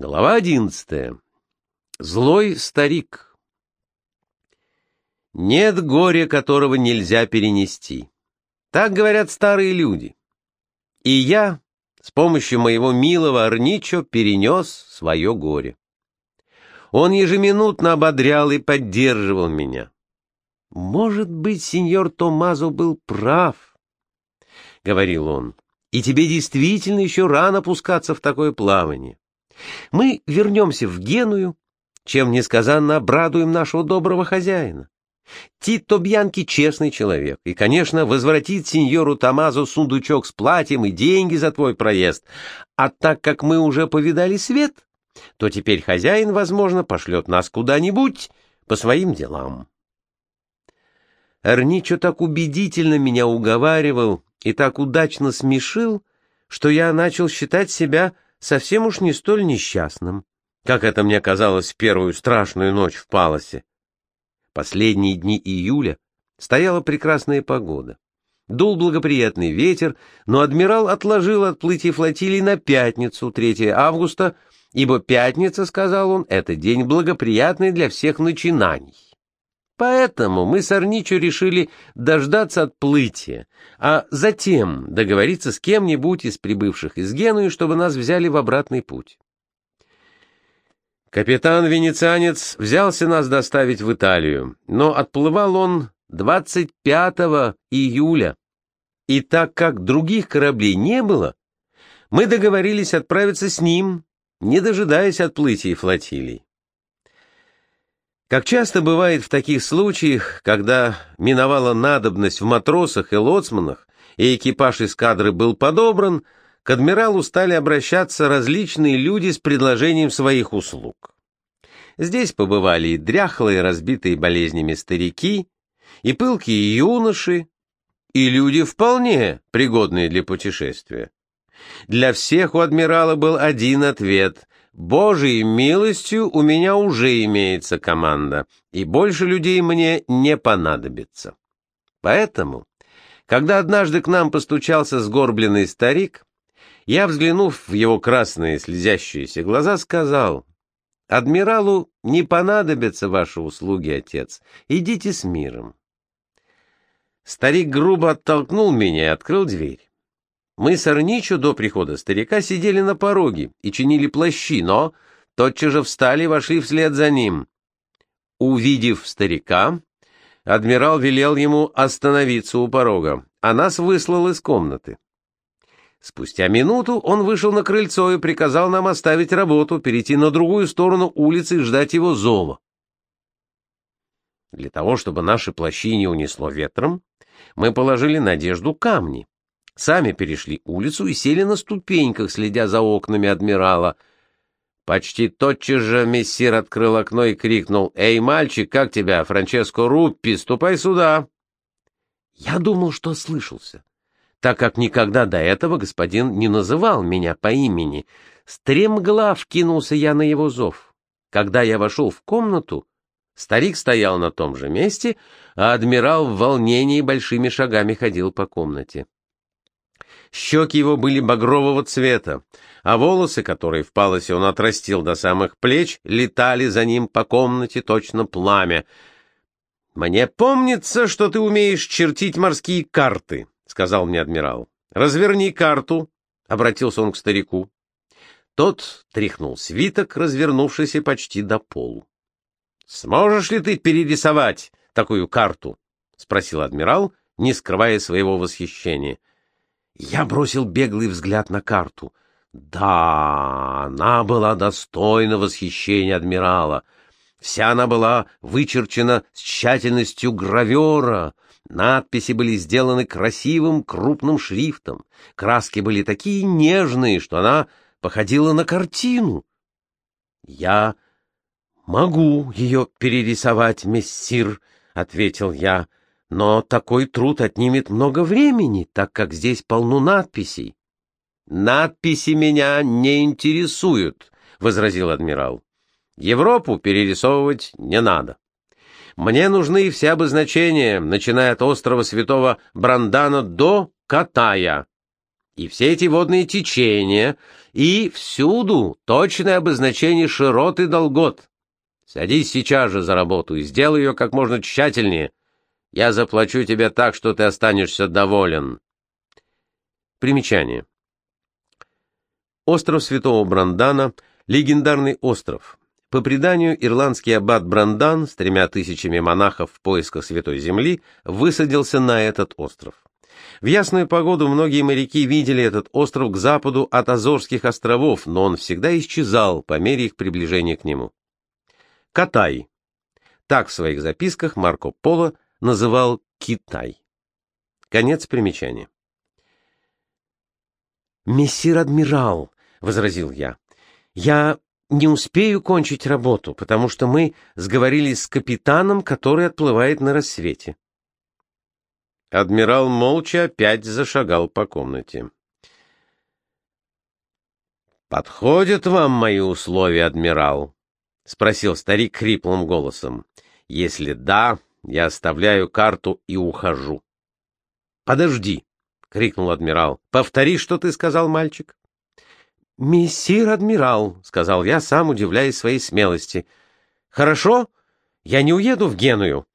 Глава одиннадцатая. Злой старик. Нет горя, которого нельзя перенести. Так говорят старые люди. И я с помощью моего милого Арничо перенес свое горе. Он ежеминутно ободрял и поддерживал меня. «Может быть, сеньор Томазо был прав», — говорил он, — «и тебе действительно еще рано пускаться в такое плавание. Мы вернемся в Геную, чем несказанно обрадуем нашего доброго хозяина. Тито Бьянки честный человек, и, конечно, возвратит сеньору Тамазу сундучок с платьем и деньги за твой проезд. А так как мы уже повидали свет, то теперь хозяин, возможно, пошлет нас куда-нибудь по своим делам. Эрничо так убедительно меня уговаривал и так удачно смешил, что я начал считать себя совсем уж не столь несчастным, как это мне казалось в первую страшную ночь в Паласе. Последние дни июля стояла прекрасная погода. Дул благоприятный ветер, но адмирал отложил отплытие флотилии на пятницу, 3 августа, ибо пятница, сказал он, это день благоприятный для всех начинаний. Поэтому мы с Арничо решили дождаться отплытия, а затем договориться с кем-нибудь из прибывших из Генуи, чтобы нас взяли в обратный путь. Капитан-венецианец взялся нас доставить в Италию, но отплывал он 25 июля, и так как других кораблей не было, мы договорились отправиться с ним, не дожидаясь отплытия флотилии. Как часто бывает в таких случаях, когда миновала надобность в матросах и лоцманах, и экипаж эскадры был подобран, к адмиралу стали обращаться различные люди с предложением своих услуг. Здесь побывали и дряхлые, разбитые болезнями старики, и пылкие юноши, и люди вполне пригодные для путешествия. Для всех у адмирала был один ответ Божией милостью у меня уже имеется команда, и больше людей мне не понадобится. Поэтому, когда однажды к нам постучался сгорбленный старик, я, взглянув в его красные слезящиеся глаза, сказал, «Адмиралу не понадобятся ваши услуги, отец, идите с миром». Старик грубо оттолкнул меня и открыл дверь. Мы с Арничо до прихода старика сидели на пороге и чинили плащи, но тотчас же встали и вошли вслед за ним. Увидев старика, адмирал велел ему остановиться у порога, а нас выслал из комнаты. Спустя минуту он вышел на крыльцо и приказал нам оставить работу, перейти на другую сторону улицы и ждать его зова. Для того, чтобы наши плащи не унесло ветром, мы положили надежду камни сами перешли улицу и сели на ступеньках, следя за окнами адмирала. Почти тотчас же мессир открыл окно и крикнул «Эй, мальчик, как тебя, Франческо Руппи, ступай сюда!» Я думал, что слышался, так как никогда до этого господин не называл меня по имени. Стремглав кинулся я на его зов. Когда я вошел в комнату, старик стоял на том же месте, а адмирал в волнении большими шагами ходил по комнате. Щеки его были багрового цвета, а волосы, которые в палосе он отрастил до самых плеч, летали за ним по комнате точно пламя. «Мне помнится, что ты умеешь чертить морские карты», — сказал мне адмирал. «Разверни карту», — обратился он к старику. Тот тряхнул свиток, развернувшийся почти до полу. «Сможешь ли ты перерисовать такую карту?» — спросил адмирал, не скрывая своего восхищения. Я бросил беглый взгляд на карту. Да, она была достойна восхищения адмирала. Вся она была вычерчена с тщательностью гравера. Надписи были сделаны красивым крупным шрифтом. Краски были такие нежные, что она походила на картину. Я могу ее перерисовать, мессир, — ответил я. Но такой труд отнимет много времени, так как здесь полно надписей. «Надписи меня не интересуют», — возразил адмирал. «Европу перерисовывать не надо. Мне нужны все обозначения, начиная от острова Святого Брандана до Катая. и все эти водные течения, и всюду точное обозначение широт и долгот. Садись сейчас же за работу и сделай ее как можно тщательнее. Я заплачу тебе так, что ты останешься доволен. Примечание. Остров Святого Брандана — легендарный остров. По преданию, ирландский аббат Брандан с тремя тысячами монахов в поисках Святой Земли высадился на этот остров. В ясную погоду многие моряки видели этот остров к западу от Азорских островов, но он всегда исчезал по мере их приближения к нему. Катай. Так в своих записках Марко Поло называл Китай. Конец примечания. «Мессир адмирал», — возразил я, — «я не успею кончить работу, потому что мы сговорились с капитаном, который отплывает на рассвете». Адмирал молча опять зашагал по комнате. «Подходят вам мои условия, адмирал?» — спросил старик хриплым голосом. «Если да, я оставляю карту и ухожу». «Подожди!» — крикнул адмирал. «Повтори, что ты сказал, мальчик». «Мессир адмирал», — сказал я, сам удивляясь своей смелости. «Хорошо, я не уеду в Геную.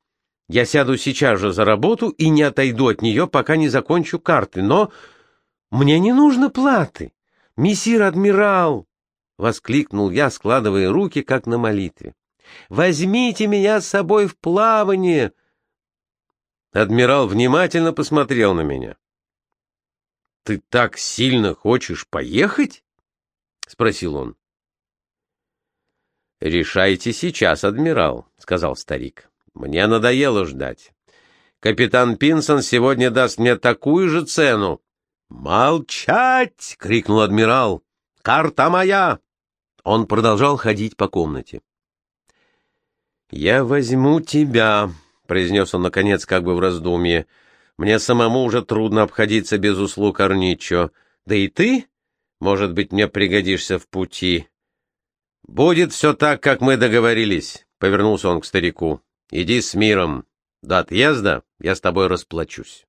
Я сяду сейчас же за работу и не отойду от нее, пока не закончу карты. Но мне не нужно платы. Мессир адмирал, — воскликнул я, складывая руки, как на молитве. Возьмите меня с собой в плавание. Адмирал внимательно посмотрел на меня. — Ты так сильно хочешь поехать? — спросил он. — Решайте сейчас, адмирал, — сказал старик. Мне надоело ждать. Капитан Пинсон сегодня даст мне такую же цену. «Молчать!» — крикнул адмирал. «Карта моя!» Он продолжал ходить по комнате. «Я возьму тебя», — произнес он, наконец, как бы в раздумье. «Мне самому уже трудно обходиться без услуг Арничо. Да и ты, может быть, мне пригодишься в пути». «Будет все так, как мы договорились», — повернулся он к старику. Иди с миром. До отъезда я с тобой расплачусь.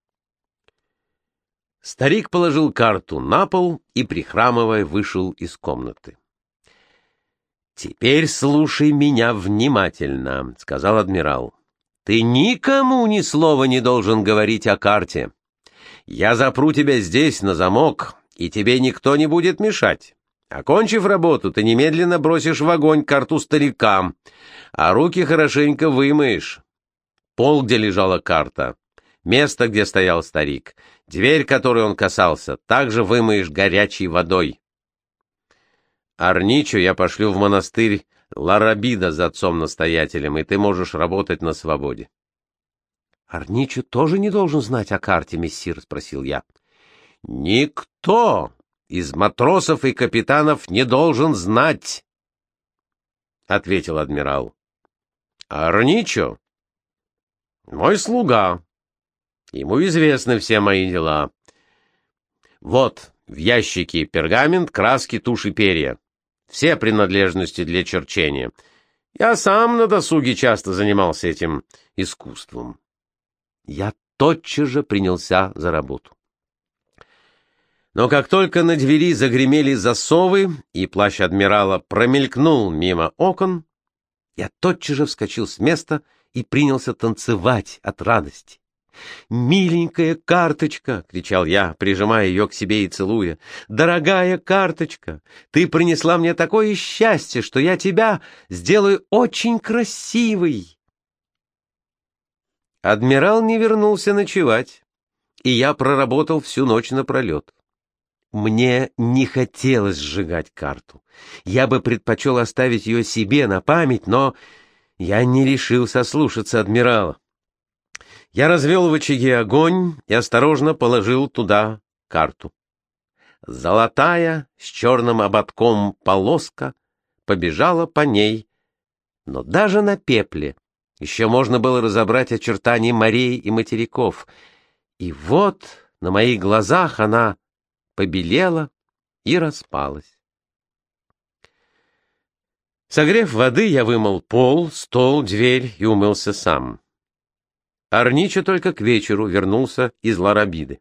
Старик положил карту на пол и, прихрамывая, вышел из комнаты. «Теперь слушай меня внимательно», — сказал адмирал. «Ты никому ни слова не должен говорить о карте. Я запру тебя здесь на замок, и тебе никто не будет мешать. Окончив работу, ты немедленно бросишь в огонь карту старикам, а руки хорошенько вымоешь. Пол, где лежала карта, место, где стоял старик, дверь, которой он касался, также вымоешь горячей водой. Арничу я пошлю в монастырь Ларабида за отцом-настоятелем, и ты можешь работать на свободе. — Арничу тоже не должен знать о карте, мессир? — спросил я. — Никто из матросов и капитанов не должен знать, — ответил адмирал. Арничо? Мой слуга. Ему известны все мои дела. Вот в ящике пергамент, краски, тушь и перья. Все принадлежности для черчения. Я сам на досуге часто занимался этим искусством. Я тотчас же принялся за работу. Но как только на двери загремели засовы, и плащ адмирала промелькнул мимо окон, я тотчас же вскочил с места и принялся танцевать от радости. «Миленькая карточка!» — кричал я, прижимая ее к себе и целуя. «Дорогая карточка! Ты принесла мне такое счастье, что я тебя сделаю очень красивой!» Адмирал не вернулся ночевать, и я проработал всю ночь напролет. Мне не хотелось сжигать карту. Я бы предпочел оставить ее себе на память, но я не решился слушаться адмирала. Я развел в очаге огонь и осторожно положил туда карту. Золотая с черным ободком полоска побежала по ней, но даже на пепле еще можно было разобрать очертания морей и материков. И вот на моих глазах она побелела и распалась. Согрев воды, я вымыл пол, стол, дверь и умылся сам. Арнича только к вечеру вернулся из Ларабиды.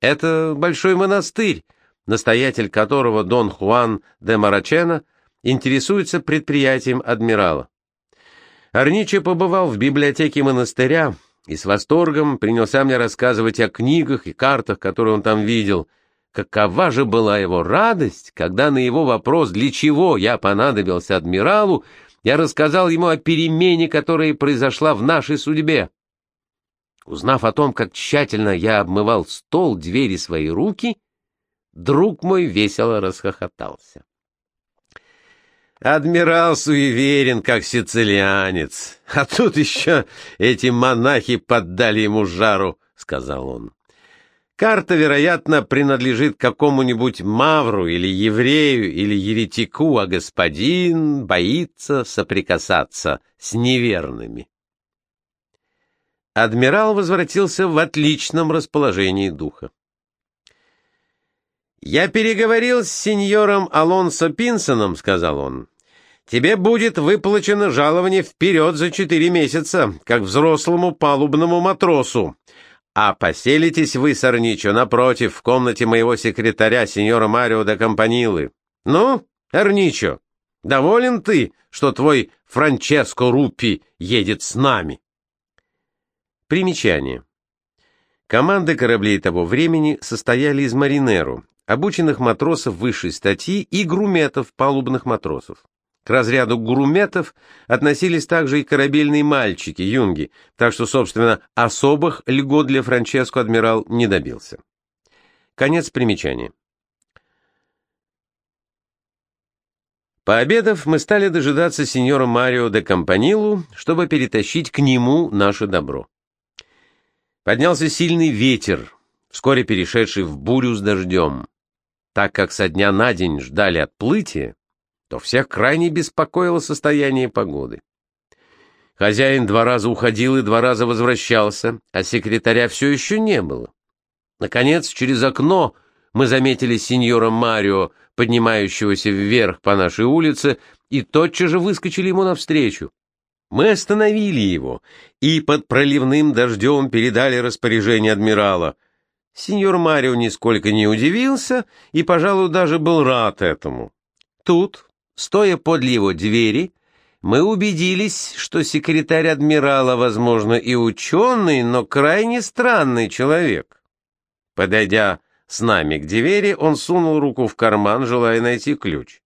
Это большой монастырь, настоятель которого Дон Хуан де Марачена интересуется предприятием адмирала. Арниче побывал в библиотеке монастыря и с восторгом принялся мне рассказывать о книгах и картах, которые он там видел. Какова же была его радость, когда на его вопрос, для чего я понадобился адмиралу, я рассказал ему о перемене, которая произошла в нашей судьбе. Узнав о том, как тщательно я обмывал стол, двери свои руки, друг мой весело расхохотался. Адмирал суеверен, как сицилианец, а тут еще эти монахи поддали ему жару, — сказал он. Карта, вероятно, принадлежит какому-нибудь мавру или еврею или еретику, а господин боится соприкасаться с неверными. Адмирал возвратился в отличном расположении духа. «Я переговорил с сеньором Алонсо Пинсоном», — сказал он. «Тебе будет выплачено жалование вперед за четыре месяца, как взрослому палубному матросу. А поселитесь вы, Сорничо, напротив, в комнате моего секретаря, сеньора Марио де Компанилы. Ну, Арничо, доволен ты, что твой Франческо Руппи едет с нами?» Примечание. Команды кораблей того времени состояли из маринеру, обученных матросов высшей статьи и груметов палубных матросов. К разряду груметов относились также и корабельные мальчики, юнги, так что, собственно, особых льгот для Франческо адмирал не добился. Конец примечания. Пообедав, мы стали дожидаться сеньора Марио де Компанилу, чтобы перетащить к нему наше добро. Поднялся сильный ветер, вскоре перешедший в бурю с дождем. Так как со дня на день ждали отплытия, то всех крайне беспокоило состояние погоды. Хозяин два раза уходил и два раза возвращался, а секретаря все еще не было. Наконец, через окно мы заметили сеньора Марио, поднимающегося вверх по нашей улице, и тотчас же выскочили ему навстречу. Мы остановили его и под проливным дождем передали распоряжение адмирала. Сеньор Марио нисколько не удивился и, пожалуй, даже был рад этому. Тут, стоя подле его двери, мы убедились, что секретарь адмирала, возможно, и ученый, но крайне странный человек. Подойдя с нами к двери, он сунул руку в карман, желая найти ключ.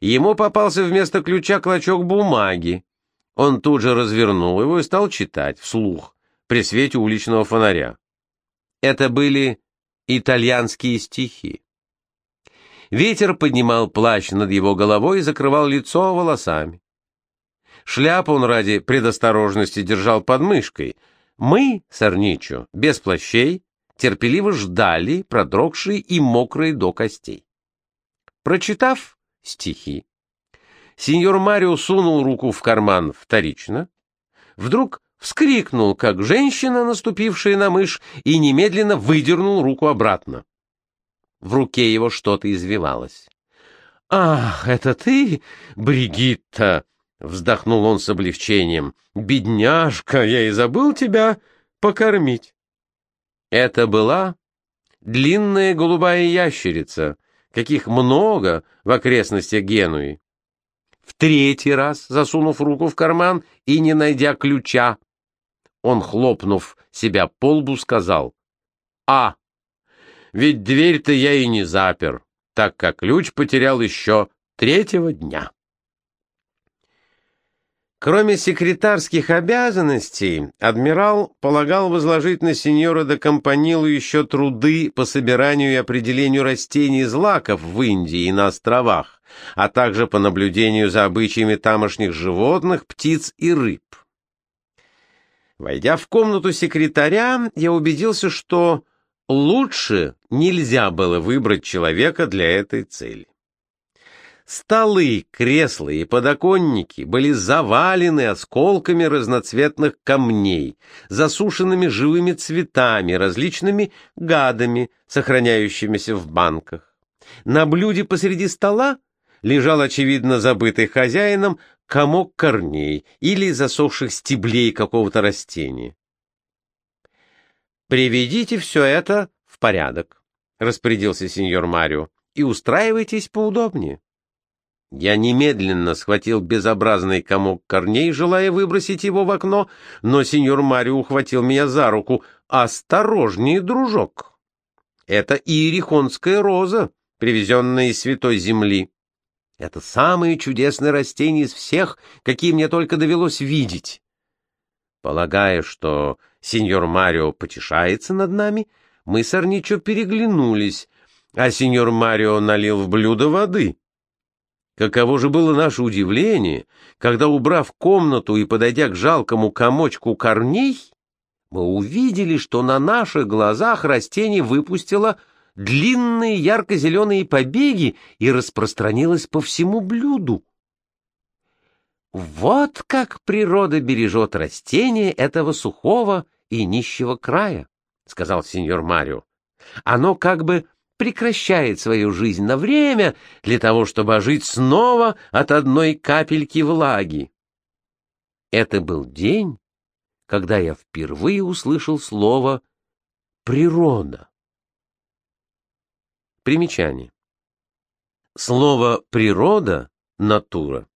Ему попался вместо ключа клочок бумаги, он тут же развернул его и стал читать вслух при свете уличного фонаря. Это были итальянские стихи. Ветер поднимал плащ над его головой и закрывал лицо волосами. Шляпу он ради предосторожности держал под мышкой. Мы, Сорничо, без плащей, терпеливо ждали, продрогшие и мокрые до костей. Прочитав стихи, Сеньор Марио сунул руку в карман вторично. Вдруг вскрикнул, как женщина, наступившая на мышь, и немедленно выдернул руку обратно. В руке его что-то извивалось. «Ах, это ты, Бригитта!» — вздохнул он с облегчением. «Бедняжка, я и забыл тебя покормить». Это была длинная голубая ящерица, каких много в окрестностях Генуи в третий раз засунув руку в карман и не найдя ключа. Он, хлопнув себя по лбу, сказал, «А, ведь дверь-то я и не запер, так как ключ потерял еще третьего дня». Кроме секретарских обязанностей, адмирал полагал возложить на сеньора де Компанилу еще труды по собиранию и определению растений и злаков в Индии и на островах, а также по наблюдению за обычаями тамошних животных, птиц и рыб. Войдя в комнату секретаря, я убедился, что лучше нельзя было выбрать человека для этой цели. Столы, кресла и подоконники были завалены осколками разноцветных камней, засушенными живыми цветами, различными гадами, сохраняющимися в банках. На блюде посреди стола лежал, очевидно, забытый хозяином комок корней или засохших стеблей какого-то растения. «Приведите все это в порядок», распорядился сеньор Марио, — «и устраивайтесь поудобнее». Я немедленно схватил безобразный комок корней, желая выбросить его в окно, но сеньор Марио ухватил меня за руку. «Осторожнее, дружок! Это иерихонская роза, привезенная из святой земли. Это самое чудесное растение из всех, какие мне только довелось видеть». Полагая, что сеньор Марио потешается над нами, мы с Арничо переглянулись, а сеньор Марио налил в блюдо воды. Каково же было наше удивление, когда, убрав комнату и подойдя к жалкому комочку корней, мы увидели, что на наших глазах растение выпустило длинные ярко-зеленые побеги и распространилось по всему блюду. Вот как природа бережет растения этого сухого и нищего края, — сказал сеньор Марио. Оно как бы прекращает свою жизнь на время для того, чтобы ожить снова от одной капельки влаги. Это был день, когда я впервые услышал слово «природа». Примечание. Слово «природа» — «натура»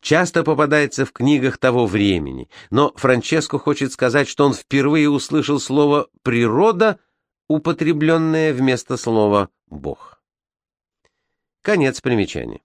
часто попадается в книгах того времени, но Франческо хочет сказать, что он впервые услышал слово «природа» употребленное вместо слова «бог». Конец примечания.